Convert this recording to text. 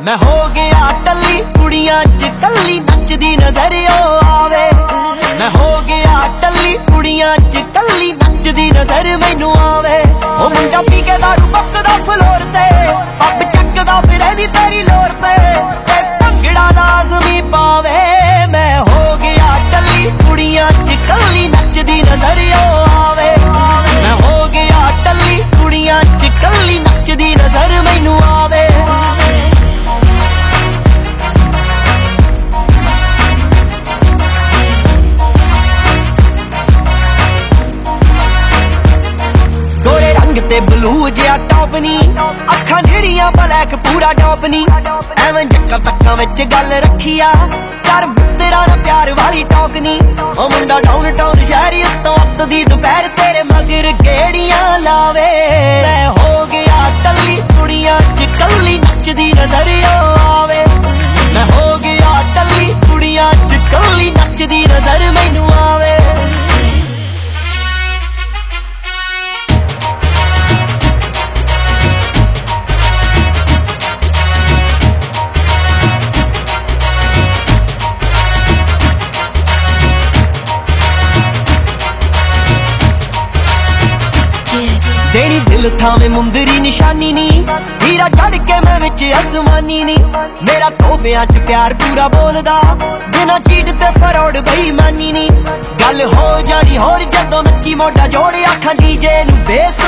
ਮੈਂ ਹੋ ਗਿਆ ਟੱਲੀ ਕੁੜੀਆਂ ਚ ਟੱਲੀ ਨੱਚਦੀ ਨਜ਼ਰ ਓ ਆਵੇ। ਤੇ ਬਲੂ ਜਿਹਾ ਟੌਪ ਨੀ। ਅੱਖਾਂ ਜਿਹੜੀਆਂ ਬਲੈਕ ਪੂਰਾ ਟੌਪ ਨੀ। ਐਵੇਂ ਜੱਕਾ ਤੱਕਾਂ ਵਿੱਚ ਗੱਲ ਰੱਖੀਆ। ਕਰ ਮਿੱਤਰਾਂ ਦਾ ਪਿਆਰ ਵਾਲੀ ਟੌਕ ਨੀ। ਉਹ ਮੁੰਡਾ ਡਾਊਨ ਟਾਊਨ ਸ਼ਹਿਰੀ ਉੱਤੋਂ ਅੱਤ ਦੀ ਦੁਪਹਿਰ ਤੇਰੇ ਮਗਰ ਗੇੜੀਆਂ ਲਾਵੇ? ਦਿਲ ਥਾਵੇਂ ਮੁੰਦਰੀ ਨਿਸ਼ਾਨੀ ਨੀ। ਹੀਰਾ ਚੜ ਕੇ ਮੈਂ ਵਿੱਚ ਅਸਮਾਨੀ ਨੀ। ਮੇਰਾ ਤੋਹਫਿਆਂ 'ਚ ਪਿਆਰ ਪੂਰਾ ਬੋਲਦਾ। ਬਿਨਾ ਚੀਟ ਤੇ ਫਰੋੜ ਬੇਈਮਾਨੀ ਨੀ। ਗੱਲ ਹੋ ਜਾਣੀ ਹੋਰ ਜਦੋਂ ਨੱਚੀ ਮੋਢਾ ਜੋੜ ਅੱਖਾਂ ਡੀਜੇ ਨੂੰ ਬੇਸ